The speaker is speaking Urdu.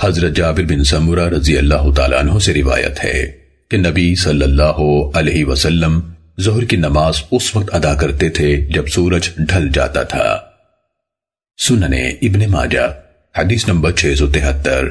حضرت جابر بن سمورہ رضی اللہ تعالیٰ عنہ سے روایت ہے کہ نبی صلی اللہ علیہ وسلم ظہر کی نماز اس وقت ادا کرتے تھے جب سورج ڈھل جاتا تھا۔ سننے ابن ماجہ، حدیث نمبر 673